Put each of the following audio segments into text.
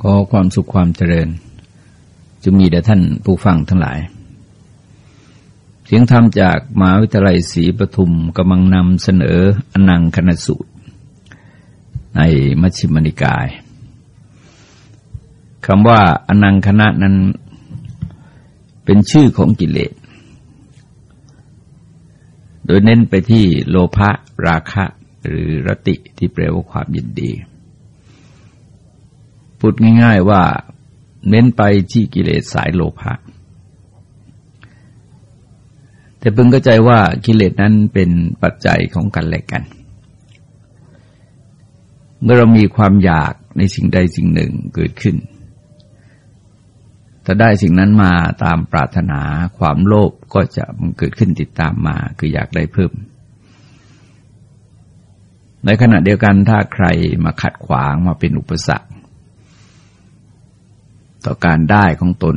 ขอความสุขความเจริญจะมีแด่ท่านผู้ฟังทั้งหลาย เสียงธรรมจากมหาวิทยาลัยศรีปทุมกำลังนำเสนออนังคณสูตร ในมัชฌิมนิกายคำว่าอนังคณะนั้นเป็นชื่อของกิเลส โดยเน้นไปที่โลภะราคะหรือรติที่แปลว่าความยินดี พูดง่ายๆว่าเน้นไปที่กิเลสสายโลภะแต่เพิ่งเข้าใจว่ากิเลสนั้นเป็นปัจจัยของกันและกัน เมื่อเรามีความอยากในสิ่งใดสิ่งหนึ่งเกิดขึ้น ถ้าได้สิ่งนั้นมาตามปรารถนาความโลภก็จะมันเกิดขึ้นติดตามมาคืออยากได้เพิ่ม ในขณะเดียวกันถ้าใครมาขัดขวางมาเป็นอุปสรรค ต่อการได้ของตน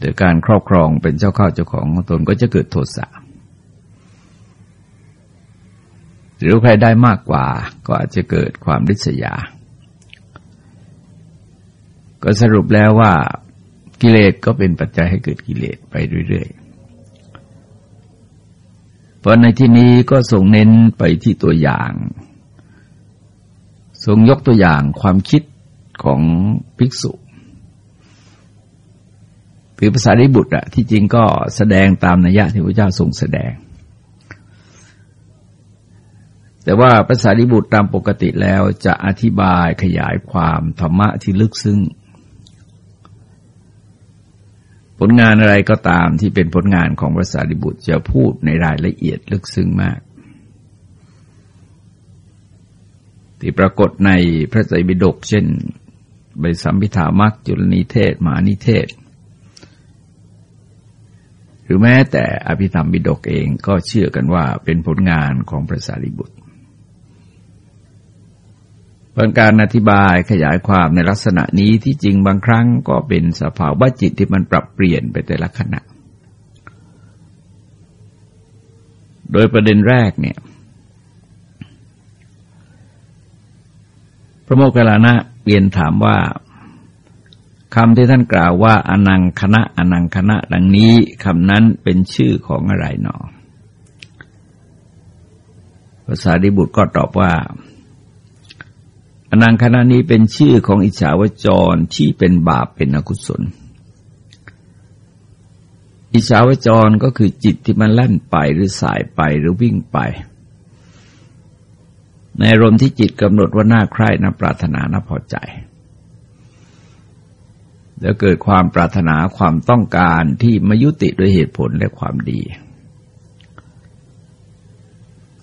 โดยการครอบครองเป็นเจ้าข้าเจ้าของของตนก็จะเกิดโทสะหรือใครได้มากกว่าก็อาจจะเกิดความริษยา ก็สรุปแล้วว่ากิเลสก็เป็นปัจจัยให้เกิดกิเลสไปเรื่อยๆ เพราะในที่นี้ก็ส่งเน้นไปที่ตัวอย่างทรงยกตัวอย่างความคิด ของภิกษุหรือภาษาริบุตรอะที่จริงก็แสดงตามนัยยะที่พระเจ้าทรงแสดง แต่ว่าภาษาริบุตรตามปกติแล้วจะอธิบายขยายความธรรมะที่ลึกซึ้งผลงานอะไรก็ตามที่เป็นผลงานของภาษาริบุตรจะพูดในรายละเอียดลึกซึ้งมาก ที่ปรากฏในพระไตรปิฎกเช่น ใบสัมพิธามักจุลนิเทศมานิเทศ หรือแม้แต่อภิธรรมบิดกเองก็เชื่อกันว่าเป็นผลงานของพระสารีบุตรเป็นการอธิบายขยายความในลักษณะนี้ที่จริงบางครั้งก็เป็นสภาวะจิตที่มันปรับเปลี่ยนไปแต่ละขณะ โดยประเด็นแรกเนี่ย พระโมคคัลลานะ เรียนถามว่าคำที่ท่านกล่าวว่า อนังคณะ อนังคณะ ดังนี้คำนั้นเป็นชื่อของอะไรหนอภาษาดิบุตรก็ตอบว่า อนังคณะนี้เป็นชื่อของอิจฉาวจรที่เป็นบาปเป็นอกุศล อิจฉาวจรก็คือจิตที่มันแล่นไปหรือสายไปหรือวิ่งไป ในอารมณ์ที่จิตกำหนดว่าน่าใคร่น่าปรารถนาน่าพอใจ แล้วเกิดความปรารถนาความต้องการที่มายุติด้วยเหตุผลและความดี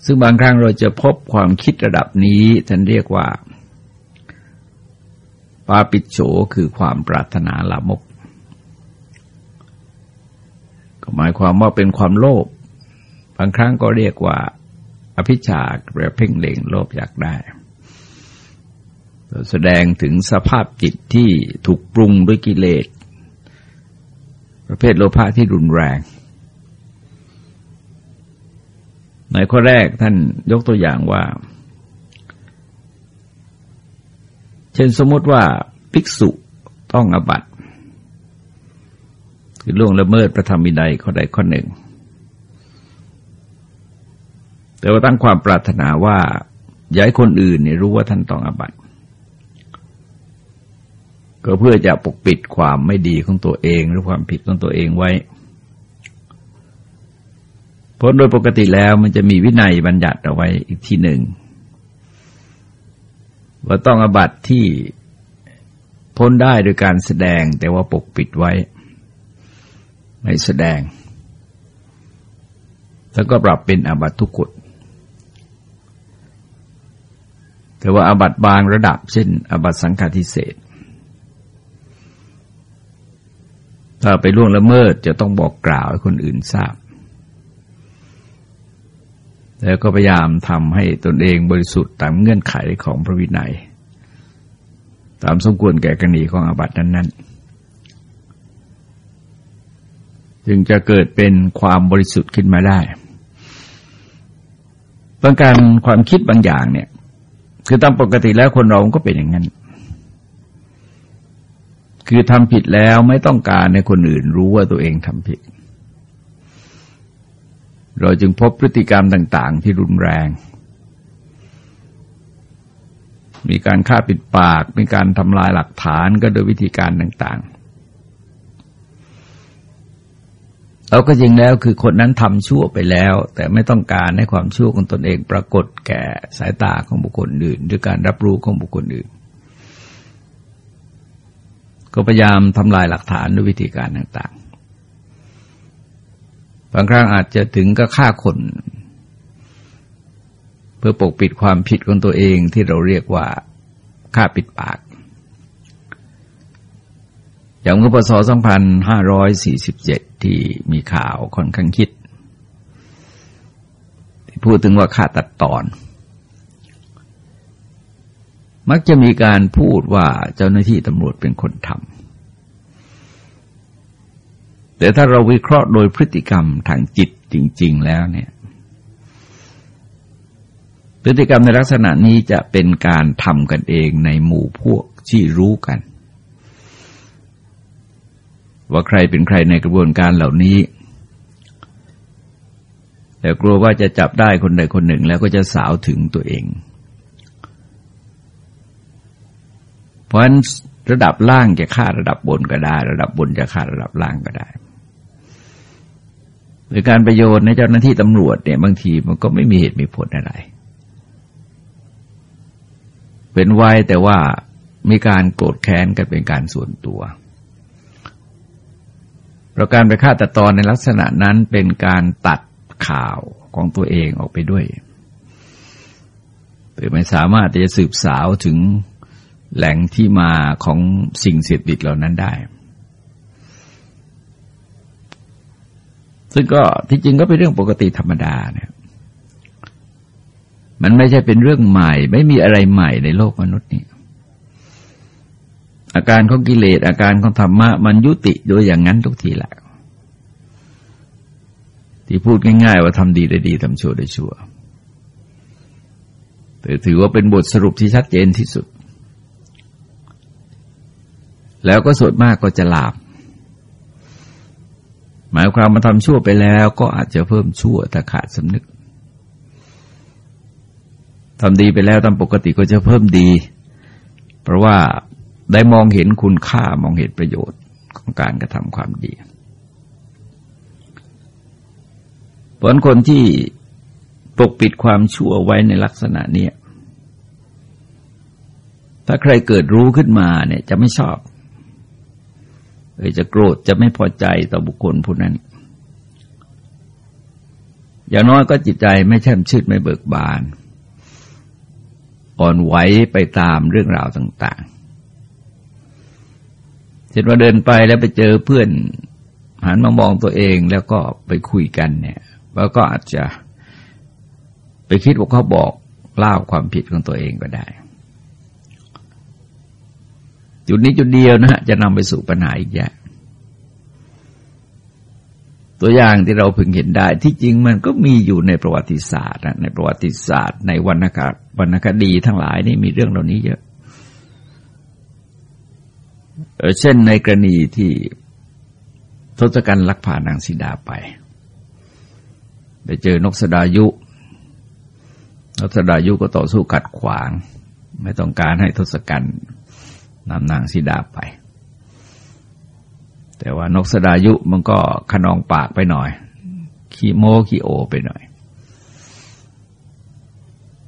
ซึ่งบางครั้งเราจะพบความคิดระดับนี้ท่านเรียกว่า ปาปิโฉคือความปรารถนาลามก ก็หมายความว่าเป็นความโลภบางครั้งก็เรียกว่า อภิชาแบบเพ่งเล็งโลภอยากได้ แสดงถึงสภาพจิตที่ถูกปรุงด้วยกิเลส ประเภทโลภะที่รุนแรง ในข้อแรกท่านยกตัวอย่างว่า เช่นสมมติว่าภิกษุต้องอบัตคือล่วงละเมิดพระธรรมวินัยข้อใดข้อหนึ่ง แต่ว่าตั้งความปรารถนาว่าอยากให้คนอื่นเนี่ยรู้ว่าท่านต้องอบัติก็เพื่อจะปกปิดความไม่ดีของตัวเองหรือความผิดของตัวเองไว้เพราะโดยปกติแล้วมันจะมีวินัยบัญญัติเอาไว้อีกทีหนึ่ง ว่าต้องอบัติที่พ้นได้โดยการแสดงแต่ว่าปกปิดไว้ ไม่แสดง แล้วก็ปรับเป็นอบัตทุกกฎ แต่ว่าอาบัตบางระดับเช่นอาบัตสังฆาทิเศษ ถ้าไปล่วงละเมิดจะต้องบอกกล่าวให้คนอื่นทราบ แล้วก็พยายามทำให้ตนเองบริสุทธิ์ตามเงื่อนไขของพระวินัย ตามสมควรแก่กรณีของอาบัตินั้น ๆ จึงจะเกิดเป็นความบริสุทธิ์ขึ้นมาได้บางการความคิดบางอย่างเนี่ย คือตามปกติแล้วคนเราก็เป็นอย่างนั้น คือทำผิดแล้วไม่ต้องการให้คนอื่นรู้ว่าตัวเองทำผิด เราจึงพบพฤติกรรมต่าง ๆ ที่รุนแรง มีการฆ่าปิดปาก มีการทำลายหลักฐานก็โดยวิธีการต่าง ๆเราก็จริงแล้วคือคนนั้นทำชั่วไปแล้ว แต่ไม่ต้องการให้ความชั่วของตนเองปรากฏแก่สายตาของบุคคลอื่นด้วยการรับรู้ของบุคคลอื่น ก็พยายามทำลายหลักฐานด้วยวิธีการต่างๆ บางครั้งอาจจะถึงก็ฆ่าคน เพื่อปกปิดความผิดของตัวเองที่เราเรียกว่าฆ่าปิดปาก อย่างเมื่อปศ2547 ที่มีข่าวค่อนข้างคิด ที่พูดถึงว่าฆ่าตัดตอน มักจะมีการพูดว่าเจ้าหน้าที่ตำรวจเป็นคนทำแต่ถ้าเราวิเคราะห์โดยพฤติกรรมทางจิตจริง ๆ แล้วเนี่ย พฤติกรรมในลักษณะนี้จะเป็นการทำกันเองในหมู่พวกที่รู้กัน ว่าใครเป็นใครในกระบวนการเหล่านี้ แต่กลัวว่าจะจับได้คนใดคนหนึ่งแล้วก็จะสาวถึงตัวเอง เพราะฉะนั้นระดับล่างจะฆ่าระดับบนก็ได้ ระดับบนจะฆ่าระดับล่างก็ได้หรือการประโยชน์ในเจ้าหน้าที่ตำรวจเนี่ยบางทีมันก็ไม่มีเหตุมีผลอะไร เป็นไว้แต่ว่ามีการโกรธแค้นกันเป็นการส่วนตัว ประการไปฆ่าตัดตอนในลักษณะนั้นเป็นการตัดข่าวของตัวเองออกไปด้วยหรือไม่สามารถจะสืบสาวถึงแหล่งที่มาของสิ่งเสพติดเหล่านั้นได้ ซึ่งก็ที่จริงก็เป็นเรื่องปกติธรรมดาเนี่ยมันไม่ใช่เป็นเรื่องใหม่ ไม่มีอะไรใหม่ในโลกมนุษย์นี่ อาการของกิเลสอาการของธรรมะมันยุติโดยอย่างนั้นทุกทีแหละที่พูดง่ายๆว่าทำดีได้ดีทำชั่วได้ชั่วแต่ถือว่าเป็นบทสรุปที่ชัดเจนที่สุด แล้วก็ส่วนมากก็จะลาบ หมายความมาทำชั่วไปแล้วก็อาจจะเพิ่มชั่วถ้าขาดสำนึกทำดีไปแล้วตามปกติก็จะเพิ่มดี เพราะว่า ได้มองเห็นคุณค่ามองเห็นประโยชน์ของการกระทำความดีผลคนที่ปกปิดความชั่วไว้ในลักษณะนี้ถ้าใครเกิดรู้ขึ้นมาเนี่ยจะไม่ชอบจะโกรธจะไม่พอใจต่อบุคคลผู้นั้น อย่างน้อยก็จิตใจไม่แช่มชื่นไม่เบิกบาน อ่อนไหวไปตามเรื่องราวต่าง เช่นว่าเดินไปแล้วไปเจอเพื่อนหันมามองตัวเองแล้วก็ไปคุยกันเนี่ยแล้วก็อาจจะไปคิดว่าเขาบอกเล่าความผิดของตัวเองก็ได้ จุดนี้จุดเดียวนะฮะจะนำไปสู่ปัญหาอีกอย่างตัวอย่างที่เราพึงเห็นได้ที่จริงมันก็มีอยู่ในประวัติศาสตร์ในประวัติศาสตร์ ในวรรณควรรณคดีทั้งหลายนี่มีเรื่องเหล่านี้เยอะ เช่นในกรณีที่ทศกัณฐ์ลักพานางสีดาไป ไปเจอนกสดายุ นกสดายุก็ต่อสู้ขัดขวาง ไม่ต้องการให้ทศกัณฐ์นำนางสีดาไป แต่ว่านกสดายุมันก็ขนองปากไปหน่อย ขี้โมขี้โอไปหน่อย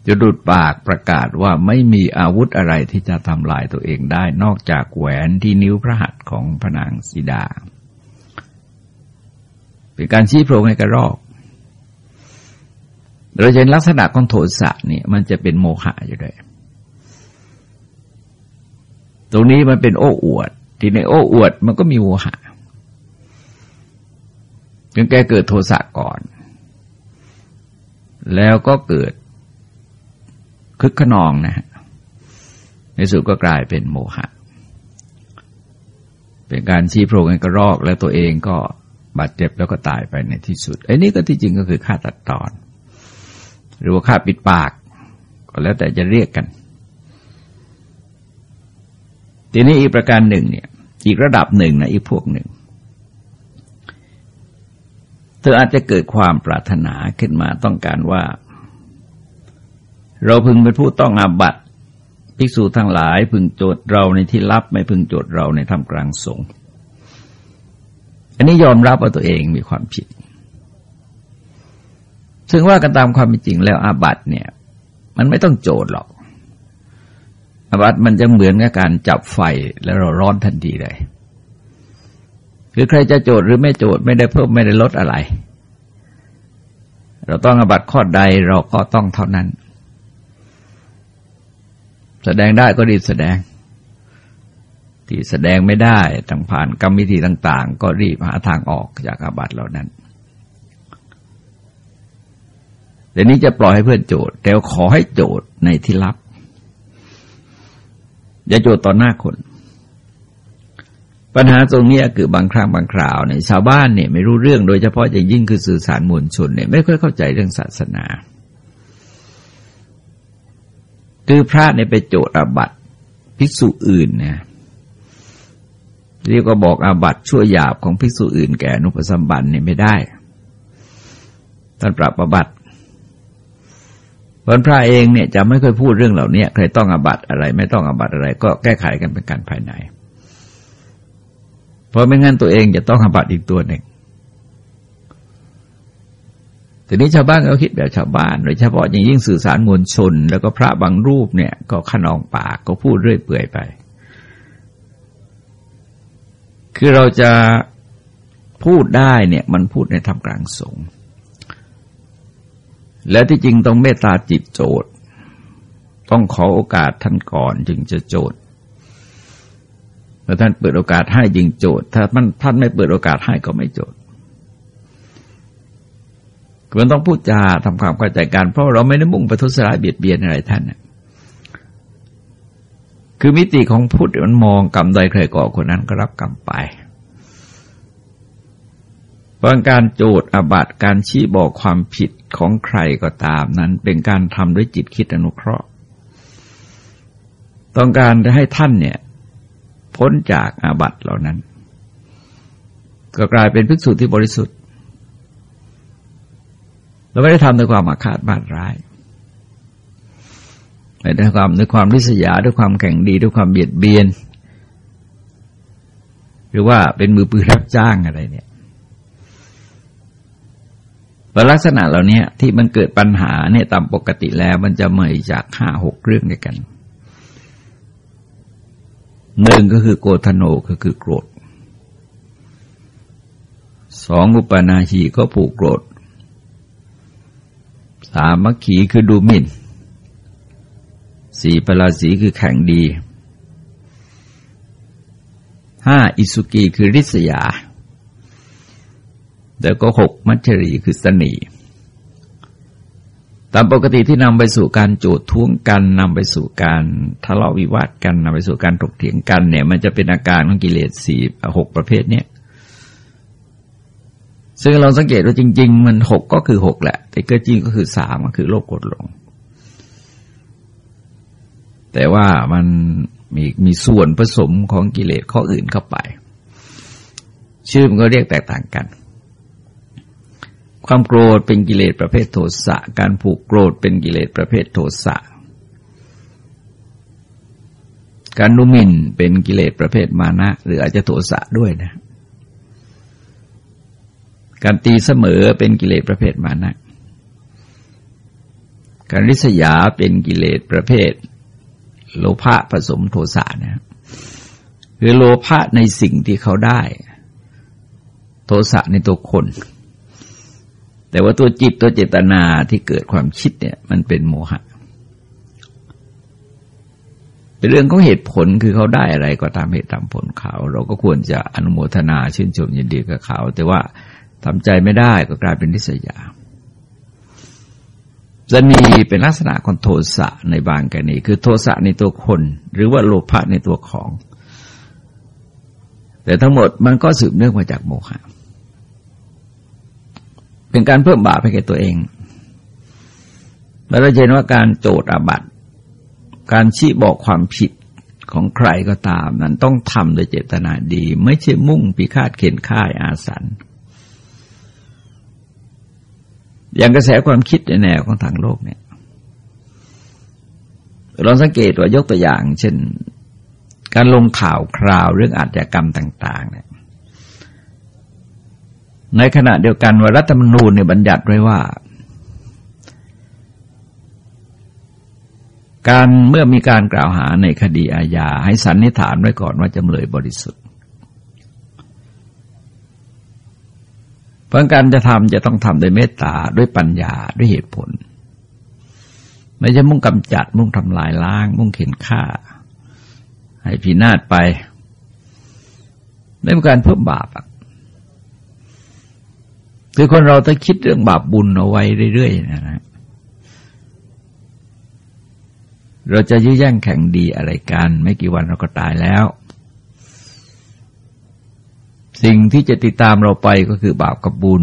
จะดุดปากประกาศว่าไม่มีอาวุธอะไรที่จะทำลายตัวเองได้นอกจากแหวนที่นิ้วพระหัตถ์ของพระนางสีดา เป็นการชี้โพรงให้กระรอกเราจะเห็นลักษณะของโทสะเนี่ยมันจะเป็นโมหะอยู่ด้วยตรงนี้มันเป็นโอ้อวด ที่ในโอ้อวดมันก็มีโวหะจนแกเกิดโทสะก่อน แล้วก็เกิด คึกขนองนะฮะในสุดก็กลายเป็นโมหะ เป็นการชี้โพรงกระรอกแล้วตัวเองก็บาดเจ็บแล้วก็ตายไปในที่สุดไอ้นี่ก็ที่จริงก็คือฆ่าตัดตอน หรือว่าฆ่าปิดปาก ก็แล้วแต่จะเรียกกัน ทีนี้อีกประการหนึ่งเนี่ยอีกระดับหนึ่งนะอีกพวกหนึ่ง เธออาจจะเกิดความปรารถนาขึ้นมาต้องการว่า เราพึงเป็นผู้ต้องอาบัตภิกษุทั้งหลายพึงโจทย์เราในที่ลับไม่พึงโจทย์เราในทำกลางสงฆ์อันนี้ยอมรับว่าตัวเองมีความผิด ซึ่งว่ากันตามความเป็นจริงแล้วอาบัตเนี่ย มันไม่ต้องโจทย์หรอก อาบัตมันจะเหมือนกับการจับไฟแล้วเราร้อนทันทีเลยคือใครจะโจทย์หรือไม่โจทย์ไม่ได้เพิ่มไม่ได้ลดอะไร เราต้องอาบัตข้อใดเราก็ต้องเท่านั้น แสดงได้ก็รีบแสดง ที่แสดงไม่ได้ต้องผ่านกรรมวิธีต่าง ๆ ก็รีบหาทางออกจากอาบัตเหล่านั้นเดี๋ยวนี้จะปล่อยให้เพื่อนโจทย์แต่ขอให้โจทย์ในที่ลับ อย่าโจทย์ต่อหน้าคน ปัญหาตรงนี้คือบางครั้งบางคราวเนี่ยชาวบ้านเนี่ยไม่รู้เรื่องโดยเฉพาะอย่างยิ่งคือสื่อสารมวลชนเนี่ยไม่ค่อยเข้าใจเรื่องศาสนา คือพระเนี่ยไปโจทย์อาบัติภิกษุอื่นเนี่ยเรียกว่าบอกอาบัติชั่วหยาบของภิกษุอื่นแก่นุปสัมบันเนี่ยไม่ได้ท่านปรับอาบัติวันพระเองเนี่ยจะไม่ค่อยพูดเรื่องเหล่านี้ใครต้องอาบัตอะไร ไม่ต้องอาบัตอะไร ก็แก้ไขกันเป็นการภายใน เพราะไม่งั้นตัวเองจะต้องอาบัตอีกตัวหนึ่ง ทีนี้ชาวบ้านเขาคิดแบบชาวบ้านโดยเฉพาะอย่างยิ่งสื่อสารมวลชน แล้วก็พระบางรูปเนี่ย ก็ขนองปากก็พูดเรื่อยเปื่อยไป คือเราจะพูดได้เนี่ยมันพูดในธรรมกลางสงฆ์และที่จริงต้องเมตตาจิตโจทย์ ต้องขอโอกาสท่านก่อนจึงจะโจทย์เมื่อท่านเปิดโอกาสให้จึงโจทย์ ถ้ามันท่านไม่เปิดโอกาสให้ก็ไม่โจทย์ ควรต้องพูดจาทำความเข้าใจกันเพราะเราไม่ได้มุ่งไปทุสร้ายเบียดเบียนอะไรท่านคือมิติของพุทธมันมองกรรมใดใครก่อคนนั้นก็รับกรรมไปพราะการโจทย์อบัตการชี้บอกความผิดของใครก็ตามนั้น เป็นการทำด้วยจิตคิดอนุเคราะห์ ต้องการจะให้ท่านเนี่ยพ้นจากอาบัตเหล่านั้น ก็กลายเป็นภิกษุที่บริสุทธิ เราไม่ได้ทำด้วยความอาฆาตบาดร้ายไม่ด้ทำด้วยความริษยาด้วยความแข่งดีด้วยความเบียดเบียน หรือว่าเป็นมือปืนรับจ้างอะไรเนี่ยลักษณะเหล่านี้ที่มันเกิดปัญหาเนี่ยตามปกติแล้วมันจะมาจากห้าหกเรื่องด้วยกันหนึ่งก็คือโกธโนก็คือโกรธสองอุปนาชีก็ผูกโกรธ สามมัคขีคือดูหมิ่น สี่ปราสีคือแข่งดี ห้าอิสุกีคือริษยา แล้วก็หกมัจรีคือสนีตามปกติที่นำไปสู่การโจดท้วงกันนำไปสู่การทะเลาะวิวาทกันนำไปสู่การถกเถียงกันเนี่ย มันจะเป็นอาการของกิเลสสี่หกประเภทเนี้ย ซึ่งเราสังเกตว่าจริง ๆ มันหกก็คือหกแหละ แต่ก็จริงก็คือสามก็คือโลกกดลง แต่ว่ามันมีมีส่วนผสมของกิเลสข้ออื่นเข้าไป ชื่อมันก็เรียกแตกต่างกัน ความโกรธเป็นกิเลสประเภทโทสะ การผูกโกรธเป็นกิเลสประเภทโทสะ การนุมินเป็นกิเลสประเภทมานะ หรืออาจจะโทสะด้วยนะ การตีเสมอเป็นกิเลสประเภทมานะการริษยาเป็นกิเลสประเภท โลภะผสมโทสะนะคือโลภะในสิ่งที่เขาได้ โทสะในตัวคน แต่ว่าตัวจิตตัวเจตนาที่เกิดความคิดเนี่ย มันเป็นโมหะเป็นเรื่องของเหตุผลคือเขาได้อะไรก็ตามเหตุตามผลเขา เราก็ควรจะอนุโมทนาชื่นชมยินดีกับเขา แต่ว่า ทำใจไม่ได้ก็กลายเป็นนิสยาจะมีเป็นลักษณะของโทสะในบางกรณีคือโทสะในตัวคน หรือว่าโลภะในตัวของ แต่ทั้งหมดมันก็สืบเนื่องมาจากโมหะเป็นการเพิ่มบาปให้แก่ตัวเองแล้วเราเห็นว่าการโจทย์อาบัติการชี้บอกความผิดของใครก็ตาม นั้นต้องทำโดยเจตนาดี ไม่ใช่มุ่งพิฆาตเข็นฆ่าอาสัน อย่างกระแสความคิดในแนวของทางโลกเนี่ยเราสังเกตว่ายกตัวอย่าง เช่น การลงข่าวคราวเรื่องอาชญากรรมต่าง ๆ เนี่ย ในขณะเดียวกันว่ารัฐธรรมนูญเนี่ยบัญญัติไว้ว่า การเมื่อมีการกล่าวหาในคดีอาญาให้สันนิษฐานไว้ก่อนว่าจำเลยบริสุทธิ์ พราะการจะทำจะต้องทำด้วยเมตตาด้วยปัญญาด้วยเหตุผล ไม่ใช่มุ่งกำจัด มุ่งทำลายล้าง มุ่งเข็นฆ่า ให้พินาศไปไม่เป็นการเพิ่มบาปอะคือคนเราต้องคิดเรื่องบาปบุญเอาไว้เรื่อยๆนะฮะเราจะยื้อแย่งแข่งดีอะไรกัน ไม่กี่วันเราก็ตายแล้ว สิ่งที่จะติดตามเราไปก็คือบาปกับบุญ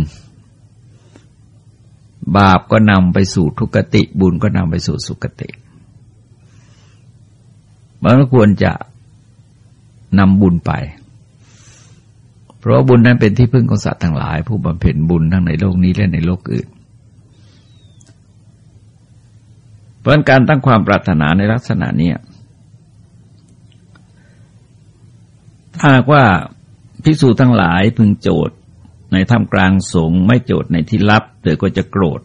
บาปก็นำไปสู่ทุกติ บุญก็นำไปสู่สุกติมันก็ควรจะนำบุญไป เพราะบุญนั้นเป็นที่พึ่งของสัตว์ทั้งหลาย ผู้บำเพ็ญบุญทั้งในโลกนี้และในโลกอื่น เพราะการตั้งความปรารถนาในลักษณะนี้ถ้าว่า ภิกษุทั้งหลายพึงโจทย์ในท่ามกลางสงฆ์ไม่โจทย์ในที่ลับเดี๋ยวก็จะโกรธ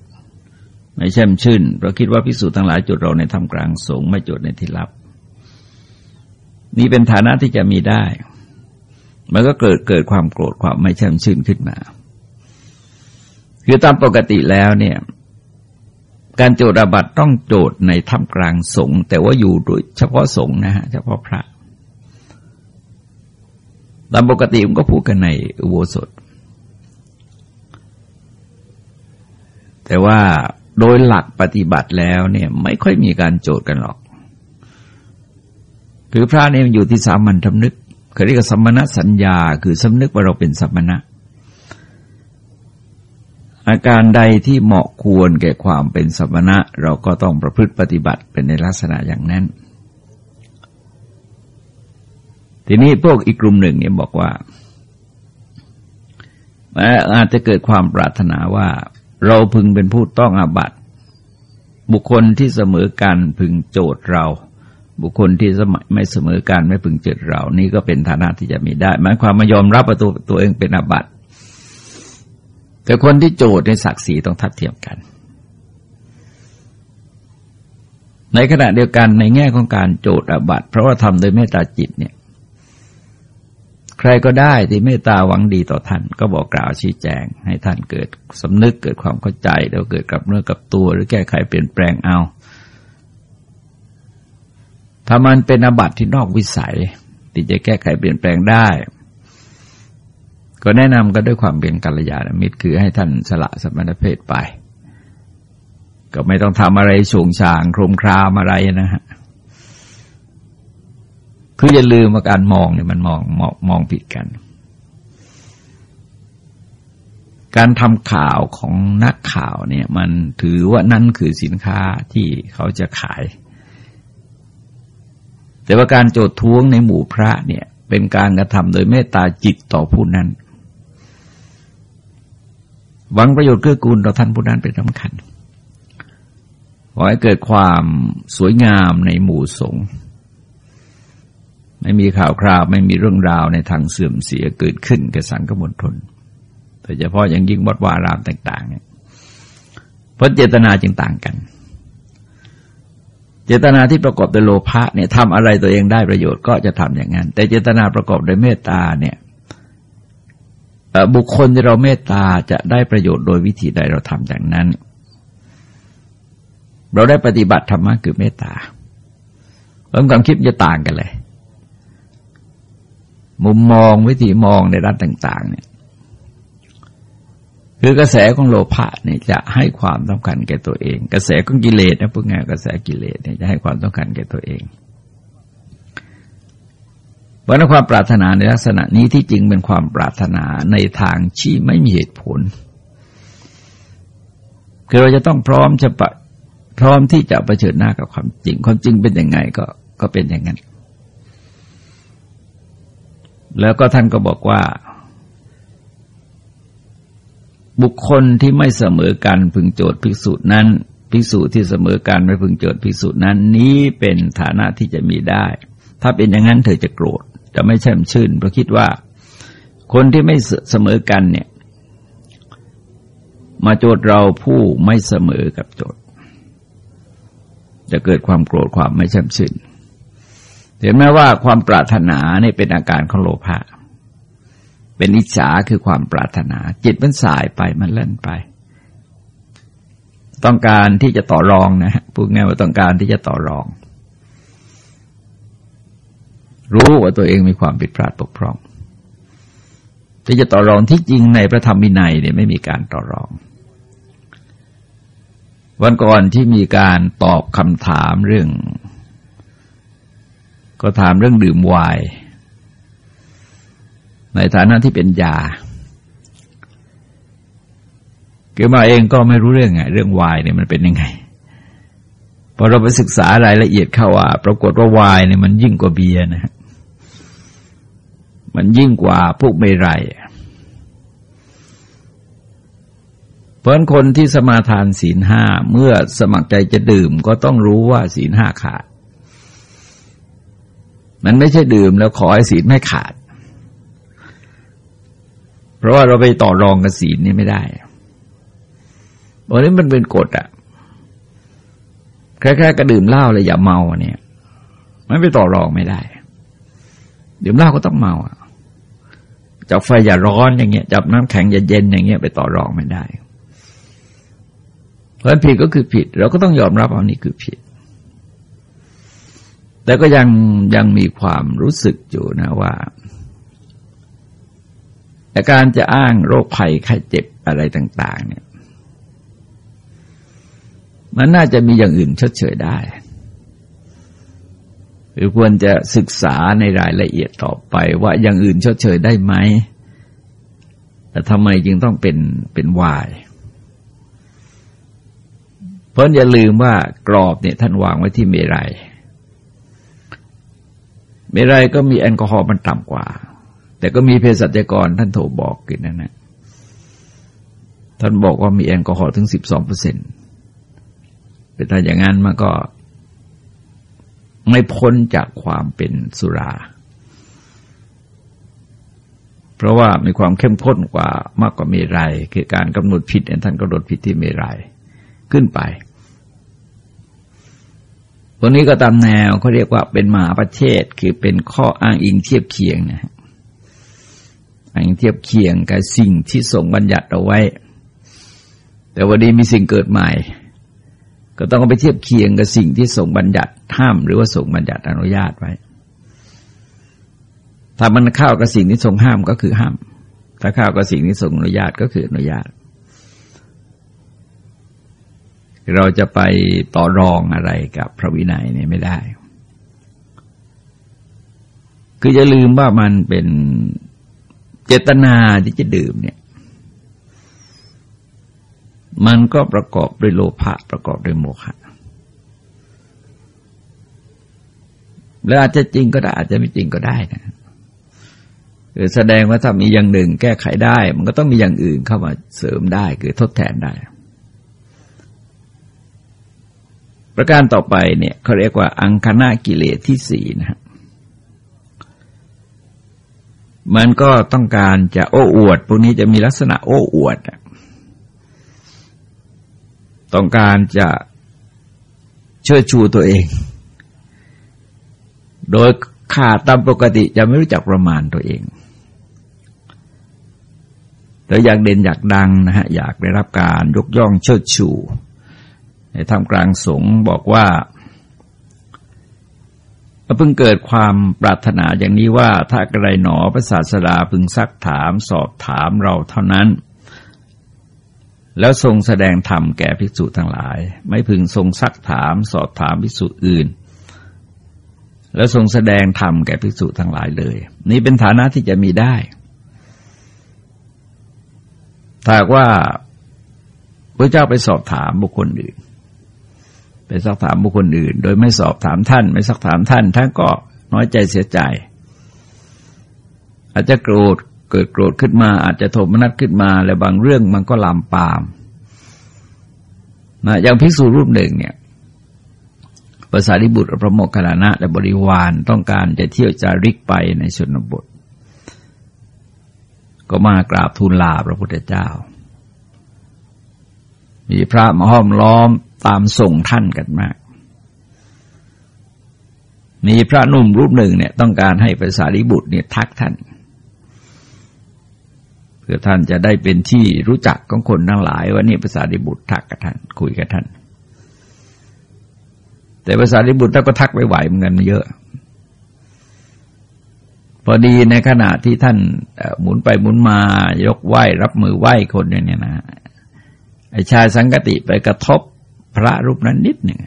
ไม่แช่มชื่นเพราะคิดว่าภิกษุทั้งหลายโจทย์เราในท่ามกลางสงฆ์ไม่โจทย์ในที่ลับ นี่เป็นฐานะที่จะมีได้ มันก็เกิดเกิดความโกรธความไม่แช่มชื่นขึ้นมา คือตามปกติแล้วเนี่ยการโจดอาบัตต้องโจดในท่ามกลางสงฆ์แต่ว่าอยู่โดยเฉพาะสงฆ์นะฮะเฉพาะพระ ตามปกติมันก็พูดกันในอุโบสถ แต่ว่าโดยหลักปฏิบัติแล้วเนี่ยไม่ค่อยมีการโจดกันหรอก คือพระเนี่ยมันอยู่ที่สามัญทำนึกเขาเรียกสัมมณสัญญา คือสำนึกว่าเราเป็นสัมมณะอาการใดที่เหมาะควรแก่ความเป็นสัมมณะ เราก็ต้องประพฤติปฏิบัติเป็นในลักษณะอย่างนั้น ทีนี้พวกอีกกลุ่มหนึ่งเนี่ยบอกว่าอาจจะเกิดความปรารถนาว่า เราพึงเป็นผู้ต้องอาบัติ บุคคลที่เสมอกันพึงโจทย์เรา บุคคลที่สมัยไม่เสมอการไม่พึงเจดเรา นี่ก็เป็นฐานะที่จะมีได้หมายความมายอมรับว่าตัวตัวเองเป็นอาบัติแต่คนที่โจทย์ในศักดิ์ศรีต้องทัดเทียมกัน ในขณะเดียวกันในแง่ของการโจทย์อาบัติ เพราะว่าทำโดยเมตตาจิตเนี่ย รก็ได้ที่เมตตาหวังดีต่อท่าน ก็บอกกล่าวชี้แจง ให้ท่านเกิดสำนึกเกิดความเข้าใจแล้วเกิดกับเนื้อกับตัวหรือแก้ไขเปลี่ยนแปลงเอาถ้ามันเป็นอบัติที่นอกวิสัย ที่จะแก้ไขเปลี่ยนแปลงได้ ก็แนะนำกันด้วยความเป็นกัลยาณมิตรคือให้ท่านสละสมณเพศไป ก็ไม่ต้องทำอะไรสูงชางโครมครามอะไรนะฮะ คืออย่าลืมว่าการมองเนี่ยมันมองมองมองผิดกัน การทำข่าวของนักข่าวเนี่ย มันถือว่านั่นคือสินค้าที่เขาจะขาย แต่ว่าการโจดท้วงในหมู่พระเนี่ย เป็นการกระทำโดยเมตตาจิตต่อผู้นั้น หวังประโยชน์เกื้อกูลต่อท่านผู้นั้นเป็นสำคัญขอให้เกิดความสวยงามในหมู่สงฆ์ ไม่มีข่าวคราวไม่มีเรื่องราวในทางเสื่อมเสียเกิดขึ้นกับสังคมนทนโดยเฉพาะอย่างยิ่งวัดวารามต่าง ๆ เนี่ยเพราะเจตนาจึงต่างกัน เจตนาที่ประกอบด้วยโลภะเนี่ยทำอะไรตัวเองได้ประโยชน์ก็จะทำอย่างนั้น แต่เจตนาประกอบด้วยเมตตาเนี่ยบุคคลที่เราเมตตาจะได้ประโยชน์โดยวิธีใดเราทำอย่างนั้น เราได้ปฏิบัติธรรมะคือเมตตาเริ่มความคิดจะต่างกันเลย มุมมองวิธีมองในด้านต่าง ๆ เนี่ย คือกระแสของโลภะเนี่ยจะให้ความสำคัญแก่ตัวเอง กระแสของกิเลสนะพวกงานกระแสกิเลสเนี่ยจะให้ความสำคัญแก่ตัวเองเพราะนั้นความปรารถนาในลักษณะนี้ที่จริงเป็นความปรารถนาในทางที่ไม่มีเหตุผล คือเราจะต้องพร้อมจะปะพร้อมที่จะะเผชิญหน้ากับความจริง ความจริงเป็นยังไงก็ก็เป็นอย่างนั้น แล้วก็ท่านก็บอกว่า บุคคลที่ไม่เสมอกันพึงโจทย์ภิกษุนั้นภิกษุที่เสมอกันไม่พึงโจทย์ภิกษุนั้น นี้เป็นฐานะที่จะมีได้ ถ้าเป็นอย่างนั้นเธอจะโกรธจะไม่แช่มชื่นเพราะคิดว่า คนที่ไม่เสมอกันเนี่ย มาโจทย์เราผู้ไม่เสมอกับโจทย์จะเกิดความโกรธความไม่แช่มชื่น เห็นไหมว่าความปรารถนาเนี่ยเป็นอาการของโลภะเป็นอิจฉาคือความปรารถนา จิตมันสายไปมันเล่นไป ต้องการที่จะต่อรองนะฮะพูดง่ายว่าต้องการที่จะต่อรอง รู้ว่าตัวเองมีความผิดพลาดปกพร่องที่จะต่อรองที่จริงในพระธรรมวินัยเนี่ยไม่มีการต่อรอง วันก่อนที่มีการตอบคำถามเรื่อง ก็ถามเรื่องดื่มไวน์ในฐานะที่เป็นยาเกิดมาเองก็ไม่รู้เรื่องไง เรื่องวายเนี่ยมันเป็นยังไงพอเราไปศึกษารายละเอียดเข้าว่า ปรากฏว่าวายเนี่ยมันยิ่งกว่าเบียร์นะฮะมันยิ่งกว่าพวกเมรัยเพราะคนที่สมาทานศีลห้าเมื่อสมัครใจจะดื่มก็ต้องรู้ว่าศีลห้าขาด มันไม่ใช่ดื่มแล้วขอให้ศีลไม่ขาด เพราะว่าเราไปต่อรองกับศีลนี่ไม่ได้วันนี้มันเป็นกฎอะแค่ๆกระดื่มเหล้าเลยอย่าเมาเนี่ยมันไปต่อรองไม่ได้ ดื่มเหล้าก็ต้องเมาอะจับไฟอย่าร้อนอย่างเงี้ยจับน้ำแข็งอย่าเย็นอย่างเงี้ยไปต่อรองไม่ได้ เพราะผิดก็คือผิด เราก็ต้องยอมรับว่านี่คือผิด แต่ก็ยังยังมีความรู้สึกอยู่นะว่าแต่การจะอ้างโรคภัยไข้เจ็บอะไรต่าง ๆ เนี่ย มันน่าจะมีอย่างอื่นชดเชยได้ หรือควรจะศึกษาในรายละเอียดต่อไปว่าอย่างอื่นชดเชยได้ไหม แต่ทำไมจึงต้องเป็นเป็นวาย เพราะอย่าลืมว่ากรอบเนี่ยท่านวางไว้ที่เมรัย ไม่ไรก็มีแอลกอฮอล์มันต่ำกว่า แต่ก็มีเภสัชกรท่านโทรบอกกันนั่นนะท่านบอกว่ามีแอลกอฮอล์ถึงสิบสองเปอร์เซ็นต์แต่ถ้าอย่างนั้นมันก็ไม่พ้นจากความเป็นสุรา เพราะว่ามีความเข้มข้นกว่ามากกว่าเมรัยคือการกำหนดผิดท่านกำหนดผิดที่เมรัยขึ้นไป ตรงนี้ก็ตามแนวเขาเรียกว่าเป็นมหาประเทศคือเป็นข้ออ้างอิงเทียบเคียงนะอ้างอิงเทียบเคียงกับสิ่งที่ส่งบัญญัติเอาไว้ แต่วันนี้มีสิ่งเกิดใหม่ ก็ต้องไปเทียบเคียงกับสิ่งที่ส่งบัญญัติห้ามหรือว่าส่งบัญญัติอนุญาตไว้ ถ้ามันเข้ากับสิ่งที่ทรงห้ามก็คือห้าม ถ้าเข้ากับสิ่งที่ทรงอนุญาตก็คืออนุญาต เราจะไปต่อรองอะไรกับพระวินัยเนี่ยไม่ได้ คือจะลืมว่ามันเป็นเจตนาที่จะดื่มเนี่ย มันก็ประกอบด้วยโลภะประกอบด้วยโมฆะแล้วอาจจะจริงก็ได้อาจจะไม่จริงก็ได้นะคือแสดงว่าถ้ามีอย่างหนึ่งแก้ไขได้ มันก็ต้องมีอย่างอื่นเข้ามาเสริมได้คือทดแทนได้ ประการต่อไปเนี่ยเขาเรียกว่า อังคณะกิเลสที่สี่นะฮะมันก็ต้องการจะโอ้อวดพวกนี้จะมีลักษณะโอ้อวดต้องการจะเชิดชูตัวเอง โดยขาดตามปกติจะไม่รู้จักประมาณตัวเองแต่อยากเด่นอยากดังนะฮะอยากได้รับการยกย่องเชิดชู ในทำกลางสงบอกว่าเพิ่งเกิดความปรารถนาอย่างนี้ว่า ถ้ากระไรหนอพระศาสดาพึงซักถามสอบถามเราเท่านั้น แล้วทรงแสดงธรรมแก่ภิกษุทั้งหลาย ไม่พึงทรงซักถามสอบถามภิกษุอื่น แล้วทรงแสดงธรรมแก่ภิกษุทั้งหลายเลย นี่เป็นฐานะที่จะมีได้ถ้าว่าพระเจ้าไปสอบถามบุคคลอื่น ไปสักถามบุคคลอื่น โดยไม่สอบถามท่าน ไม่สักถามท่าน ท่านก็น้อยใจเสียใจ อาจจะโกรธเกิดโกรธขึ้นมา อาจจะโทมนัสขึ้นมา แล้วบางเรื่องมันก็ลามปามนะอย่างภิกษุรูปหนึ่งเนี่ยภาษาดิบุตรพระโมคคัลลานะและบริวารต้องการจะเที่ยวจาริกไปในชนบท ก็มากราบทูลลาพระพุทธเจ้า มีพระมาห้อมล้อมตามส่งท่านกันมาก มีพระนุ่มรูปหนึ่งเนี่ยต้องการให้ภาษาดิบุตรเนี่ยทักท่าน เพื่อท่านจะได้เป็นที่รู้จักของคนทั้งหลาย ว่านี่ภาษาดิบุตรทักกับท่าน คุยกับท่าน แต่ภาษาลิบุตรท่านก็ทักไปไหวเหมือนกันเยอะ พอดีในขณะที่ท่านหมุนไปหมุนมายกไหว้รับมือไหว้คนเนี่ยนะ อชายสังกติไปกระทบพระรูปนั้นนิดหนึ่ง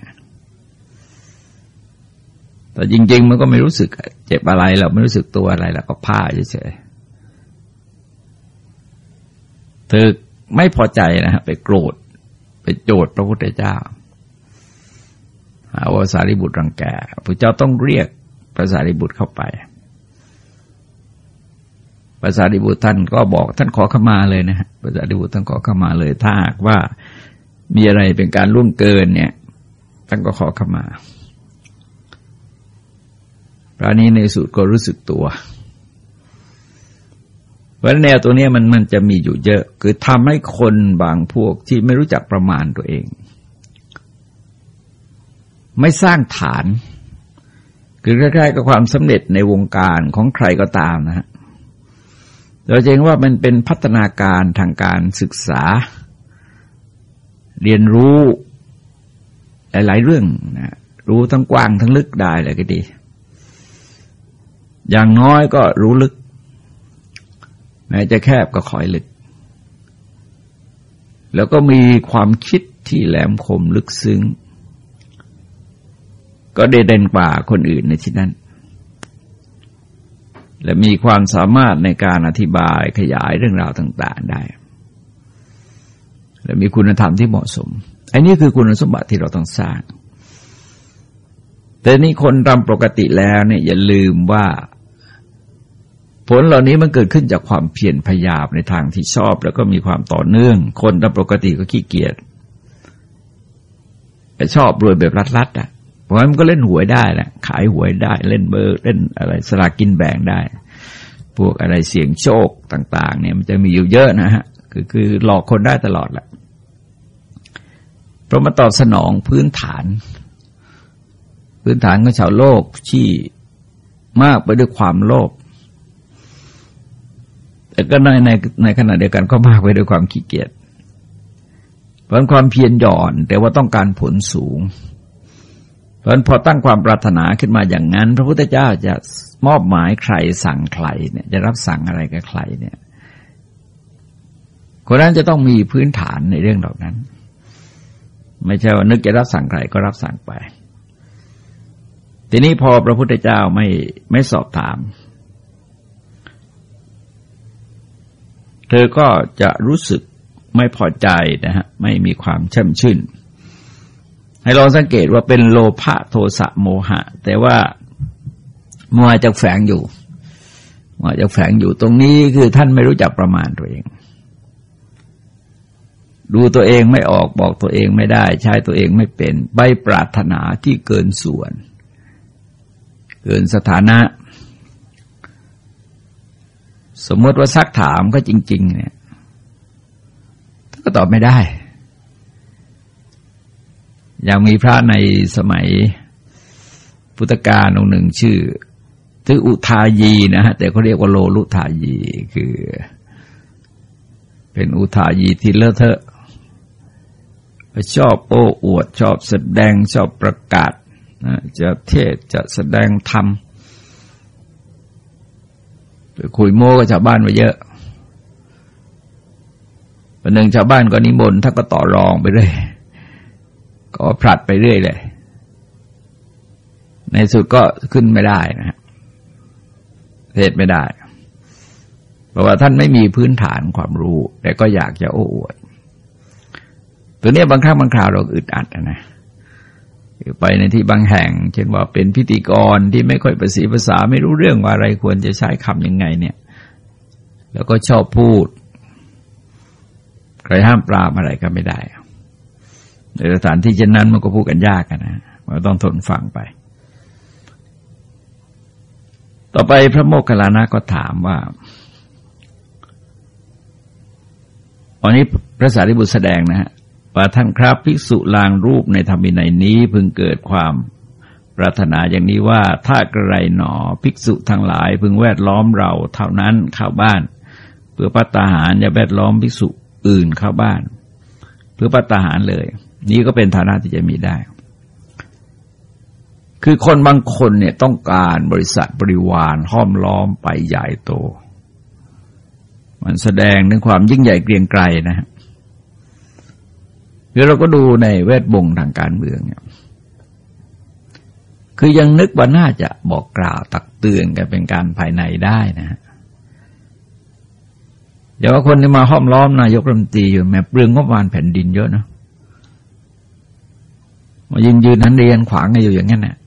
แต่จริง ๆ มันก็ไม่รู้สึกเจ็บอะไรเราไม่รู้สึกตัวอะไรแล้วก็ผ้าเฉยๆเธอไม่พอใจนะฮะไปโกรธ ไปโจดพระพุทธเจ้าอาว่าสารีบุตรรังแกพระเจ้าต้องเรียกพระสารีบุตรเข้าไป พระสารีบุตรท่านก็บอกท่านขอขมาเลยนะฮะพระสารีบุตรท่านขอขมาเลย ถ้าหากว่ามีอะไรเป็นการล่วงเกินเนี่ยท่านก็ขอขมาพระนี้ในสุดก็รู้สึกตัวเพราะแนวตัวนี้มันมันจะมีอยู่เยอะ คือทำให้คนบางพวกที่ไม่รู้จักประมาณตัวเอง ไม่สร้างฐาน คือใกล้ๆกับความสำเร็จในวงการของใครก็ตามนะฮะ เราจะเห็นว่ามันเป็นพัฒนาการทางการศึกษา เรียนรู้หลายๆเรื่องนะรู้ทั้งกว้างทั้งลึกได้เลยก็ดี อย่างน้อยก็รู้ลึกแม้จะแคบก็คอยลึก แล้วก็มีความคิดที่แหลมคมลึกซึ้ง ก็เด่นกว่าคนอื่นในที่นั้น และมีความสามารถในการอธิบายขยายเรื่องราวต่าง ๆ ได้ และมีคุณธรรมที่เหมาะสมอันนี้คือคุณสมบัติที่เราต้องสร้าง แต่นี่คนตามปกติแล้วเนี่ยอย่าลืมว่า ผลเหล่านี้มันเกิดขึ้นจากความเพียรพยายามในทางที่ชอบ แล้วก็มีความต่อเนื่อง คนตามปกติก็ขี้เกียจชอบรวยแบบรัดๆอะ เพราะมันก็เล่นหวยได้แหละขายหวยได้เล่นเบอร์เล่นอะไรสลากกินแบ่งได้ พวกอะไรเสี่ยงโชคต่าง ๆ เนี่ยมันจะมีอยู่เยอะนะฮะคือคือหลอกคนได้ตลอดแหละเพราะมันตอบสนองพื้นฐาน พื้นฐานของชาวโลกที่มากไปด้วยความโลภแต่ก็ในในในขณะเดียวกันก็มากไปด้วยความขี้เกียจเพราะความเพียรหย่อน แต่ว่าต้องการผลสูง ราะพอตั้งความปรารถนาขึ้นมาอย่างนั้น พระพุทธเจ้าจะมอบหมายใครสั่งใครเนี่ยจะรับสั่งอะไรกับใครเนี่ยคนนั้นจะต้องมีพื้นฐานในเรื่องเหล่านั้น ไม่ใช่ว่านึกจะรับสั่งใครก็รับสั่งไป ทีนี้พอพระพุทธเจ้าไม่ไม่สอบถาม เธอก็จะรู้สึกไม่พอใจนะฮะไม่มีความช่มชื่น ให้ลองสังเกตว่าเป็นโลภะโทสะโมหะ แต่ว่าโมหะจะแฝงอยู่โมหะจะแฝงอยู่ตรงนี้คือท่านไม่รู้จักประมาณตัวเอง ดูตัวเองไม่ออกบอกตัวเองไม่ได้ ใช้ตัวเองไม่เป็นใบปรารถนาที่เกินส่วน เกินสถานะ สมมติว่าซักถามก็จริง ๆ เนี่ยก็ตอบไม่ได้ อย่างมีพระในสมัยพุทธกาลองหนึ่งชื่อถืออุทายีนะฮะแต่เขาเรียกว่าโลลุทายีคือ เป็นอุทายีที่เลอะเทอะชอบโอ้อวดชอบแสดงชอบประกาศนะจะเทศจะแสดงธรรมคุยโม้กับชาวบ้านมาเยอะวันหนึ่งชาวบ้านก็นิมนต์ท่านก็ต่อรองไปเรื่อย ก็ผลัดไปเรื่อยเลย ในสุดก็ขึ้นไม่ได้นะฮะเทศไม่ได้เพราะว่าท่านไม่มีพื้นฐานความรู้ แต่ก็อยากจะโอ้อวดตัวนี้บางครั้งบางคราวเราอึดอัดนะไปในที่บางแห่ง เช่นว่าเป็นพิธีกรที่ไม่ค่อยประสีภาษาไม่รู้เรื่องว่าอะไรควรจะใช้คำยังไง เนี่ย แล้วก็ชอบพูด ใครห้ามปรามอะไรก็ไม่ได้ ในสถานที่เช่นนั้นมันก็พูดกันยากนะมันต้องทนฟังไป ต่อไปพระโมคคัลลานะก็ถามว่าอันนี้พระสารีบุตรแสดงนะฮะว่าท่านครับภิกษุลางรูปในธรรมินัยนี้พึงเกิดความปรารถนาอย่างนี้ว่าถ้ากระไรหนอภิกษุทั้งหลายพึงแวดล้อมเราเท่านั้นเข้าบ้าน เพื่อปัตตาหารอย่าแวดล้อมภิกษุอื่นเข้าบ้าน เพื่อปัตตาหารเลย นี้ก็เป็นฐานะที่จะมีได้ คือคนบางคนเนี่ยต้องการบริษัทบริวารห้อมล้อมไปใหญ่โต มันแสดงถึงความยิ่งใหญ่เกรียงไกรนะฮะคือเราก็ดูในเวทบงทางการเมืองเนี่ยคือยังนึกว่าน่าจะบอกกล่าวตักเตือนกันเป็นการภายในได้นะฮะเดี๋ยวว่าคนที่มาห้อมล้อมนายกรัฐมนตรีอยู่แม้เปลืองงบประมาณแผ่นดินเยอะนะ มายืนยืนนั้นเรียนขวางกันอยู่อย่างนั้นน่ะ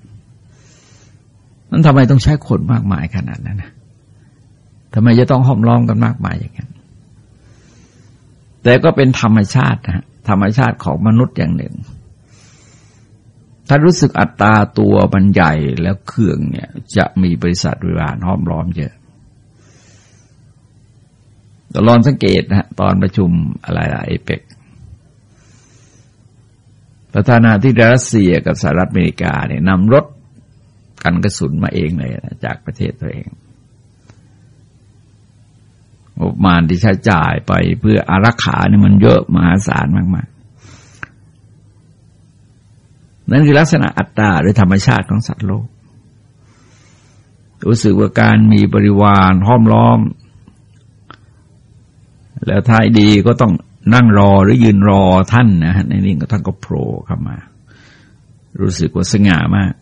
นั้นทำไมต้องใช้คนมากมายขนาดนั้นนะทำไมจะต้องห้อมล้อมกันมากมายอย่างนั้น แต่ก็เป็นธรรมชาตินะธรรมชาติของมนุษย์อย่างหนึ่ง ถ้ารู้สึกอัตตาตัวบรรใหญ่แล้วเครื่องเนี่ย จะมีบริษัทบริวารห้อมล้อมเยอะลองสังเกตนะตอนประชุมอะไรอะเอเปก ประธานาธิบดีรัสเซียกับสหรัฐอเมริกาเนี่ยนำรถกันกระสุนมาเองเลยนะจากประเทศตัวเองงบประมาณที่ใช้จ่ายไปเพื่ออารักขาเนี่ยมันเยอะมหาศาลมาก ๆ นั่นคือลักษณะอัตตาหรือธรรมชาติของสัตว์โลก รู้สึกว่าการมีบริวารห้อมล้อม แล้วท้ายดีก็ต้อง นั่งรอหรือยืนรอท่านนะฮะในนี้ก็ท่านก็โผล่เข้ามา รู้สึกว่าสง่ามาก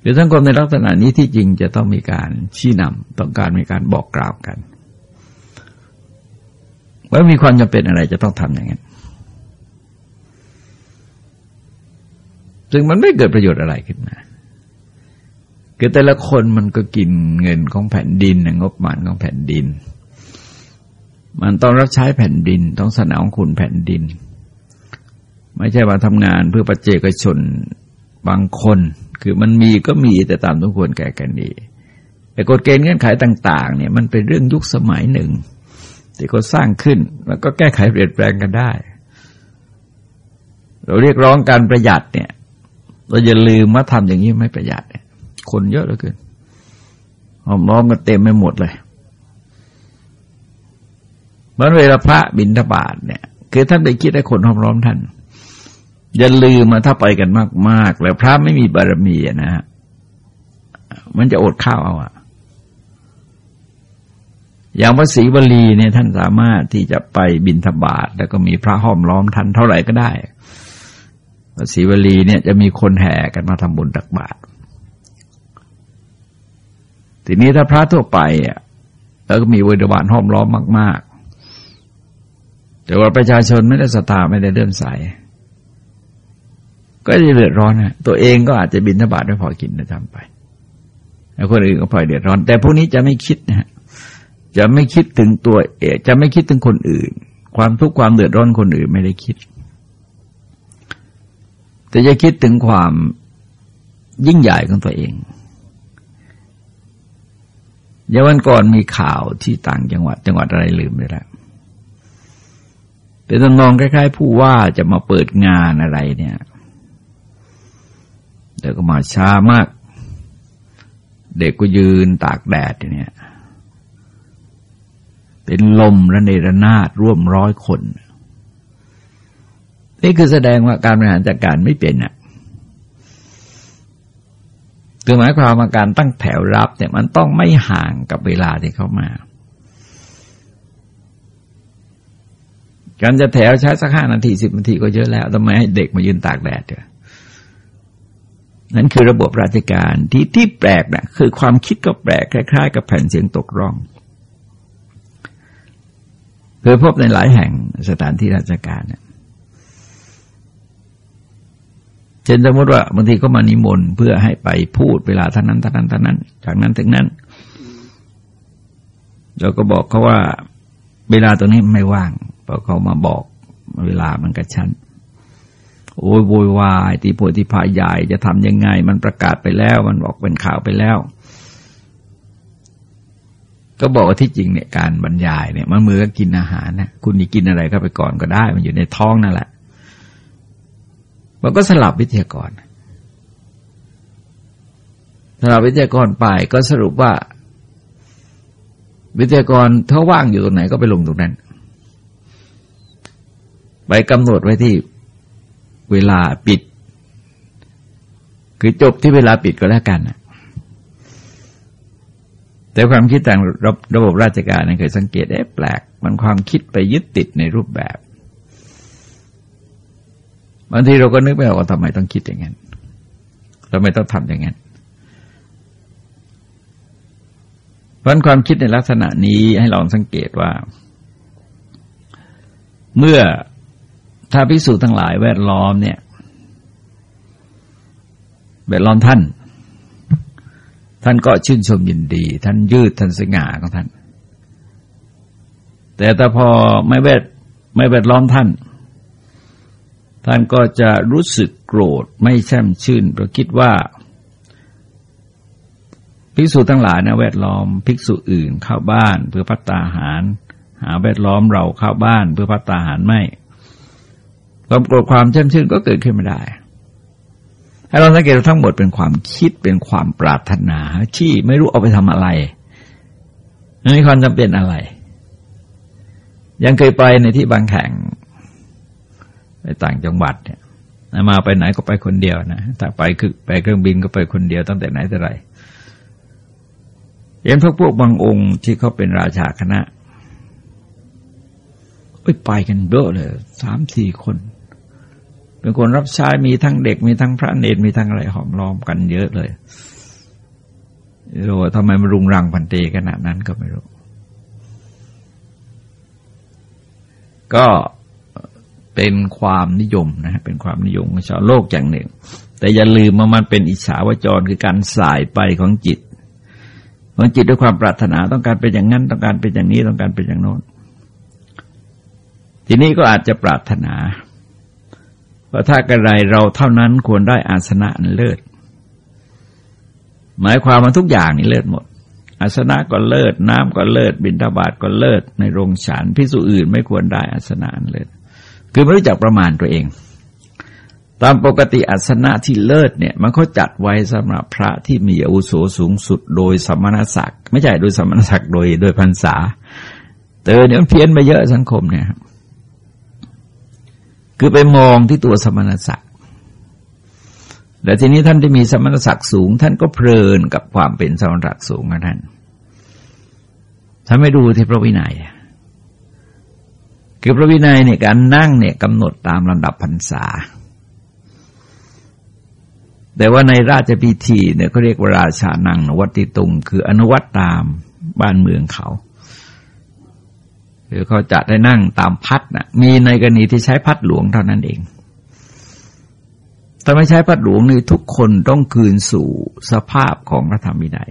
หรือสังคมในลักษณะนี้ที่จริงจะต้องมีการชี้นำต้องการมีการบอกกล่าวกันว่ามีความจำเป็นอะไรจะต้องทำอย่างนั้นซึ่งมันไม่เกิดประโยชน์อะไรขึ้นมาคือแต่ละคนมันก็กินเงินของแผ่นดินงบประมาณของแผ่นดิน มันต้องรับใช้แผ่นดิน ต้องสนองคุณแผ่นดิน ไม่ใช่มาทำงานเพื่อปัจเจกชนบางคน คือมันมีก็มีแต่ตามต้องควรแก่กันดีแต่กฎเกณฑ์เงื่อนไขต่าง ๆ เนี่ยมันเป็นเรื่องยุคสมัยหนึ่งที่เขาสร้างขึ้นแล้วก็แก้ไขเปลี่ยนแปลงกันได้ เราเรียกร้องการประหยัดเนี่ย เราอย่าลืมว่าทำอย่างนี้ไม่ประหยัดคนเยอะเหลือเกินหอมล้อมกันเต็มไปหมดเลย มื่อเวลาพระบิณฑบาตเนี่ย คือท่านไปคิดให้คนหอมล้อมท่าน อย่าลืมมาถ้าไปกันมาก ๆ แล้วพระไม่มีบารมีนะฮะมันจะอดข้าวเอาอะอย่างพระศรีวลีเนี่ยท่านสามารถที่จะไปบินทบาทแล้วก็มีพระห้อมล้อมท่านเท่าไหร่ก็ได้พระศรีวลีเนี่ยจะมีคนแห่กันมาทำบุญตักบาตรทีนี้ถ้าพระทั่วไปอะแล้วก็มีวิญญาณห้อมล้อมมาก แต่ว่าประชาชนไม่ได้ศรัทธาไม่ได้เลื่อมใส ก็จะเดือดร้อนนะตัวเองก็อาจจะบินทบาทไม่พอกินนะทำไป แล้วคนอื่นก็พลอยเดือดร้อน แต่พวกนี้จะไม่คิดนะฮะจะไม่คิดถึงตัวเองจะไม่คิดถึงคนอื่น ความทุกข์ความเดือดร้อนคนอื่นไม่ได้คิด แต่จะคิดถึงความยิ่งใหญ่ของตัวเองอย่างวันก่อนมีข่าวที่ต่างจังหวัดจังหวัดอะไรลืมไปแล้ว เป็นตนองคล้าย ๆ ผู้ว่าจะมาเปิดงานอะไรเนี่ยแต่ก็มาช้ามาก เด็กก็ยืนตากแดดเนี่ย เป็นลมระเนระนาดร่วมร้อยคน นี่คือแสดงว่าการบริหารจัดการไม่เป็นอะคือหมายความว่าการตั้งแถวรับเนี่ยมันต้องไม่ห่างกับเวลาที่เขามา การจะแถวใช้สักห้านาทีสิบนาทีก็เยอะแล้วทำไมให้เด็กมายืนตากแดดเถอะนั่นคือระบบราชการที่ที่แปลกนะคือความคิดก็แปลกคล้าย ๆ กับแผ่นเสียงตกร่องเคยพบในหลายแห่งสถานที่ราชการเนี่ยเช่นสมมติว่าบางทีก็มานิมนต์เพื่อให้ไปพูดเวลาท่านั้นท่านั้นท่านั้น จากนั้นถึงนั้นเราก็บอกเขาว่า เวลาตรงนี้ไม่ว่าง พอเขามาบอกเวลามันกระชั้นโอ้ยโวยวายตีโพธิพายใหญ่จะทำยังไง มันประกาศไปแล้ว มันบอกเป็นข่าวไปแล้ว ก็บอกว่าที่จริงเนี่ยการบรรยายเนี่ย มันมือก็กินอาหารนะคุณจะกินอะไรก็ไปก่อนก็ได้ มันอยู่ในท้องนั่นแหละมันก็สลับวิทยากรสลับวิทยากรไปก็สรุปว่า วิทยากรถ้าว่างอยู่ตรงไหนก็ไปลงตรงนั้น ไปกำหนดไว้ที่เวลาปิด คือจบที่เวลาปิดก็แล้วกันนะแต่ความคิดต่างระระบบราชการเนี่เคยสังเกตได้แปลก มันความคิดไปยึดติดในรูปแบบบางทีเราก็นึกไม่ออกว่าทำไมต้องคิดอย่างนั้นทำไมต้องทำอย่างนั้นเพราะความคิดในลักษณะนี้ให้ลองสังเกตว่า เมื่อ ถ้าพิสูจน์ทั้งหลายแวดล้อมเนี่ย แวดล้อมท่าน ท่านก็ชื่นชมยินดี ท่านยืดท่านสง่าของท่าน แต่แต่พอไม่แวดไม่แวดล้อมท่าน ท่านก็จะรู้สึกโกรธไม่แช่มชื่นเพราะคิดว่าภิกษุทั้งหลายนะแวดล้อมภิกษุอื่นเข้าบ้านเพื่อพัตตาหาร หาแวดล้อมเราเข้าบ้านเพื่อพัตตาหารไม่ ความโกรธความเชื่อมชื่นก็เกิดขึ้นไม่ได้ ให้เราสังเกตทั้งหมดเป็นความคิดเป็นความปรารถนาที่ไม่รู้เอาไปทำอะไรไม่มีความจำเป็นอะไร ยังเคยไปในที่บางแห่งไปต่างจังหวัดเนี่ยมาไปไหนก็ไปคนเดียวนะถ้าไปคือไปเครื่องบินก็ไปคนเดียวตั้งแต่ไหนแต่ไรเห็นพวกพวกบางองค์ที่เขาเป็นราชาคณะไปกันเยอะเลยสามสี่คน เป็นคนรับใช้มีทั้งเด็กมีทั้งพระเนตรมีทั้งอะไรหอมล้อมกันเยอะเลยรู้ว่าทำไมมันรุงรังพันเตขนาดนั้นก็ไม่รู้ ก็เป็นความนิยมนะเป็นความนิยมของชาวโลกอย่างหนึ่ง แต่อย่าลืมว่ามันเป็นอิจฉาวจรคือการสายไปของจิตของจิตด้วยความปรารถนาต้องการเป็นอย่างนั้น ต้องการเป็นอย่างนี้ต้องการเป็นอย่างโน้น ทีนี้ก็อาจจะปรารถนา ว่าถ้ากระไรเราเท่านั้นควรได้อาสนะเลิศ หมายความว่าทุกอย่างนี่เลิศหมด อาสนะก็เลิศ น้ำก็เลิศ บินทบาทก็เลิศ ในโรงฉันพิสูจอื่นไม่ควรได้อาสนะเลิศ คือไม่รู้จักประมาณตัวเอง ตามปกติอาสนะที่เลิศเนี่ย มันเขาจัดไว้สำหรับพระที่มีอาวุโสสูงสุด โดยสมณศักดิ์ไม่ใช่โดยสมณศักดิ์โดยโดยพรรษาเตอเนี่ยมันเพี้ยนไปเยอะสังคมเนี่ยคื คือไปมองที่ตัวสมณศักดิ์แต่ทีนี้ท่านที่มีสมณศักดิ์สูง ท่านก็เพลินกับความเป็นสมณศักดิ์สูงของท่านท่านไม่ดูที่พระวินัย คือพระวินัยเนี่ยการนั่งเนี่ยกำหนดตามลำดับพรรษา แต่ว่าในราชพิธีเนี่ยเขาเรียกว่าราชานังนวัติตุง คืออนุวัตตามบ้านเมืองเขา คือเขาจะได้นั่งตามพัดนะมีในกรณีที่ใช้พัดหลวงเท่านั้นเองถ้าไม่ใช้พัดหลวงนี่ทุกคนต้องคืนสู่สภาพของพระธรรมวินัย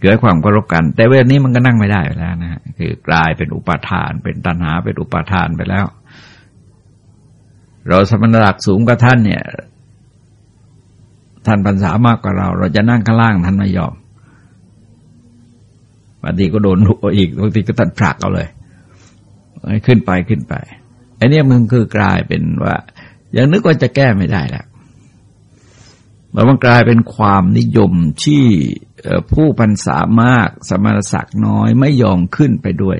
เกิดความกรบกัน แต่เวลานี้มันก็นั่งไม่ได้แล้วนะฮะคือกลายเป็นอุปาทาน เป็นตัณหาเป็นอุปาทานไปแล้ว เราสมณศักดิ์สูงกว่าท่านเนี่ย ท่านพรรษามากกว่าเรา เราจะนั่งข้างล่างท่านไม่ยอม บางทีก็โดนหัวอีกบางทีก็ตัดผลักเอาเลยขึ้นไปขึ้นไปไอ้นี่มันคือกลายเป็นว่าอย่างนึกว่าจะแก้ไม่ได้แล้วมันกลายเป็นความนิยมที่ผู้พันษามากสมณศักดิ์น้อยไม่ยอมขึ้นไปด้วย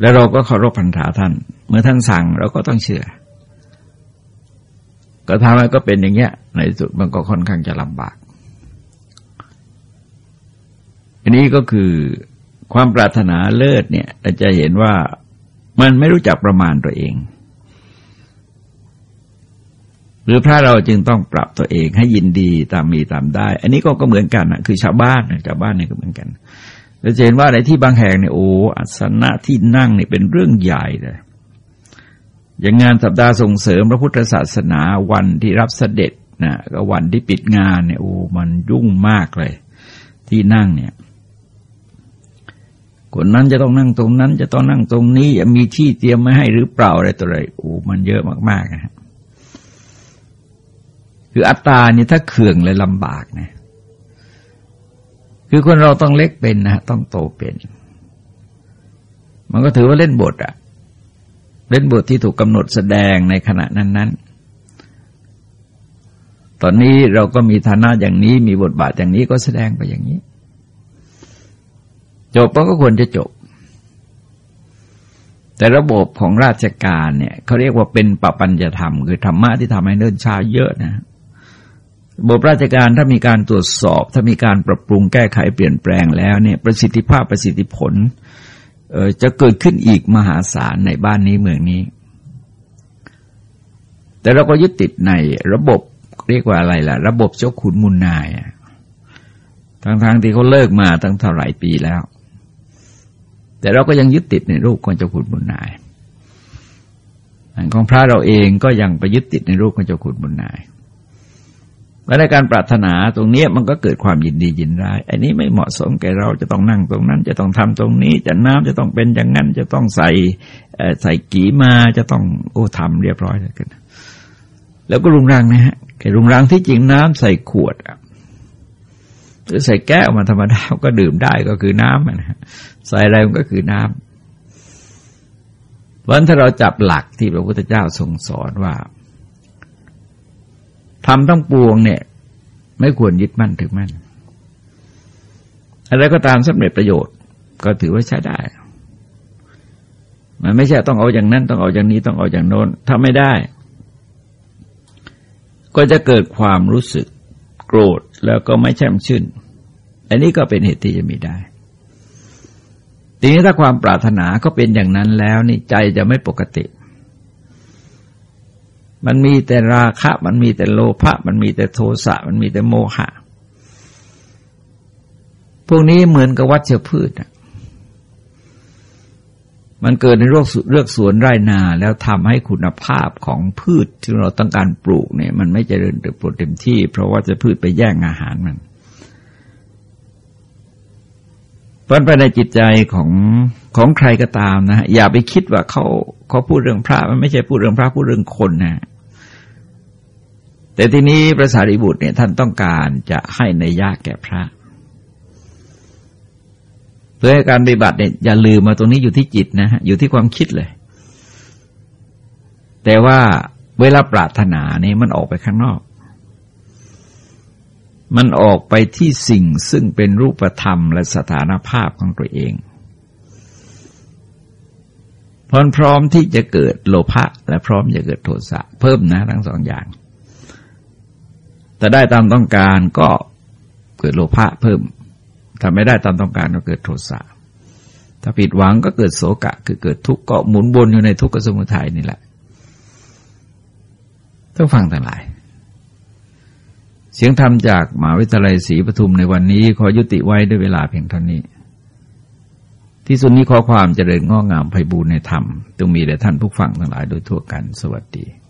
แล้วเราก็เคารพพันธาท่าน เมื่อท่านสั่งเราก็ต้องเชื่อ ก็ทำให้ก็เป็นอย่างเงี้ย ในสุดมันก็ค่อนข้างจะลำบาก อันนี้ก็คือความปรารถนาเลิศเนี่ยจะเห็นว่ามันไม่รู้จักประมาณตัวเอง หรือพระเราจึงต้องปรับตัวเองให้ยินดีตามมีตามได้ อันนี้ก็ก็เหมือนกันนะคือชาวบ้านชาวบ้านเนี่ยก็เหมือนกันเราจะเห็นว่าในที่บางแห่งเนี่ยโอ้อัสนะที่นั่งเนี่ยเป็นเรื่องใหญ่เลยอย่างงานสัปดาห์ส่งเสริมพระพุทธศาสนาวันที่รับเสด็จนะก็วันที่ปิดงานเนี่ยโอ้มันยุ่งมากเลย ที่นั่งเนี่ย คนนั้นจะต้องนั่งตรงนั้น จะต้องนั่งตรงนี้มีที่เตรียมมาให้หรือเปล่าอะไรตัวอะไรโอ้มันเยอะมากๆนะคืออัตตานี่ถ้าเขื่องเลยลำบากนะคือคนเราต้องเล็กเป็นนะต้องโตเป็น มันก็ถือว่าเล่นบทอะเล่นบทที่ถูกกำหนดแสดงในขณะนั้น ๆ ตอนนี้เราก็มีฐานะอย่างนี้มีบทบาทอย่างนี้ก็แสดงไปอย่างนี้ จบก็ควรจะจบ แต่ระบบของราชการเนี่ยเขาเรียกว่าเป็นปปัญญธรรม คือธรรมะที่ทำให้เนิ่นช้าเยอะนะระบบราชการถ้ามีการตรวจสอบ ถ้ามีการปรับปรุงแก้ไขเปลี่ยนแปลงแล้วเนี่ยประสิทธิภาพประสิทธิผลจะเกิดขึ้นอีกมหาศาลในบ้านนี้เมืองนี้ แต่เราก็ยึดติดในระบบเรียกว่าอะไรล่ะ ระบบเจ้าขุนมุนนายทั้งๆทที่เขาเลิกมาตั้งเท่าไหร่ปีแล้ว แต่เราก็ยังยึดติดในรูปของเจ้าขุนมุนนายของพระเราเองก็ยังไปยึดติดในรูปของเจ้าขุนมุนนายและในการปรารถนาตรงนี้มันก็เกิดความยินดียินร้าย อันนี้ไม่เหมาะสมแก่เราจะต้องนั่งตรงนั้น จะต้องทำตรงนี้ จะน้ำจะต้องเป็นอย่างนั้น จะต้องใส่ใส่กีมาจะต้องโอ้ทำเรียบร้อยแล้วกัน แล้วก็รุงรังนะฮะแกรุงรังที่จริงน้ำใส่ขวดห รือใส่แก้วมาธรรมดาก็ดื่มได้ก็คือน้ำนะใส่อะไรมันก็คือน้ำเพราะฉะนั้นถ้าเราจับหลักที่พระพุทธเจ้าทรงสอนว่าทำต้องปวงเนี่ย ไม่ควรยึดมั่นถือมั่นอะไรก็ตามสำเร็จประโยชน์ ก็ถือว่าใช้ได้ มันไม่ใช่ต้องเอาอย่างนั้น ต้องเอาอย่างนี้ต้องเอาอย่างโน้นถ้าไม่ได้ ก็จะเกิดความรู้สึก โกรธแล้วก็ไม่แช่มชื่น อันนี้ก็เป็นเหตุที่จะมีได้ ทีนี้ถ้าความปรารถนาก็เป็นอย่างนั้นแล้วนี่ใจจะไม่ปกติ มันมีแต่ราคะ มันมีแต่โลภะ มันมีแต่โทสะ มันมีแต่โมหะ พวกนี้เหมือนกับวัชพืช มันเกิดในโรคเลือกสวนไร่นา แล้วทำให้คุณภาพของพืชที่เราต้องการปลูกเนี่ย มันไม่เจริญเติบโตเต็มที่ เพราะว่าจะพืชไปแย่งอาหารมันเพราะไปในจิตใจของของใครก็ตามนะอย่าไปคิดว่าเขาเขาพูดเรื่องพระมันไม่ใช่พูดเรื่องพระพูดเรื่องคนนะแต่ทีนี้พระสารีบุตรเนี่ยท่านต้องการจะให้ในยากแก่พระเพื่อการปฏิบัติเนี่ยอย่าลืมมาตรงนี้อยู่ที่จิตนะฮะอยู่ที่ความคิดเลย แต่ว่าเวลาปรารถนาเนี่ยมันออกไปข้างนอก มันออกไปที่สิ่งซึ่งเป็นรูปธรรมและสถานภาพของตัวเองพร้อมพร้อมที่จะเกิดโลภะและพร้อมจะเกิดโทสะเพิ่มนะทั้งสองอย่าง แต่ได้ตามต้องการก็เกิดโลภะเพิ่ม ถ้าไม่ได้ตามต้องการก็เกิดโทสะถ้าผิดหวังก็เกิดโศกะ คือเกิดทุกข์ก็หมุนวนอยู่ในทุกขสมุทัยนี่แหละต้องฟังทั้งหลาย เสียงธรรมจากมหาวิทยาลัยศรีปทุมในวันนี้ ขอยุติไว้ด้วยเวลาเพียงเท่านี้ ที่สุดนี้ขอความเจริญง้องามไพบูรณในธรรมต้องมีแด่ท่านผู้ฟังทั้งหลายโดยทั่วกันสวัสดี